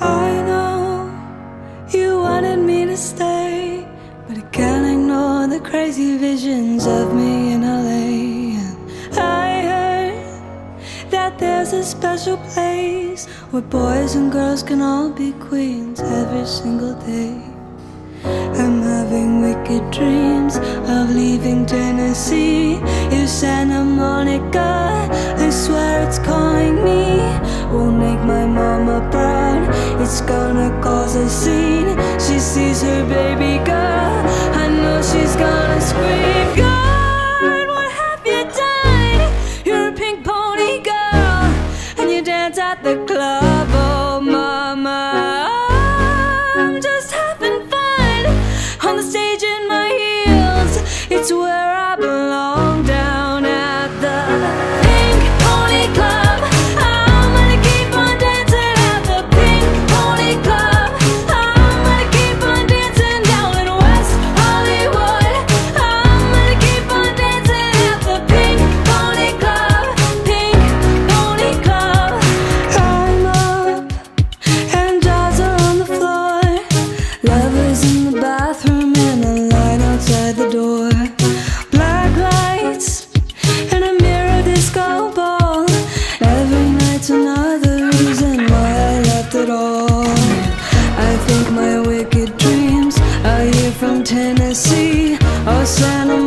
I know you wanted me to stay, but I can't ignore the crazy visions of me. a special place where boys and girls can all be queens every single day. I'm having wicked dreams of leaving Tennessee. You Santa Monica, I swear it's calling me. Won't make my mama proud, it's gonna cause a scene. She sees her baby girl, I know she's gonna scream. see ocean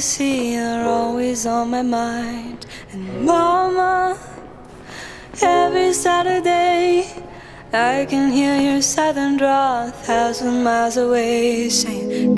see you're always on my mind. And mama, every Saturday, I can hear your southern draw a thousand miles away saying,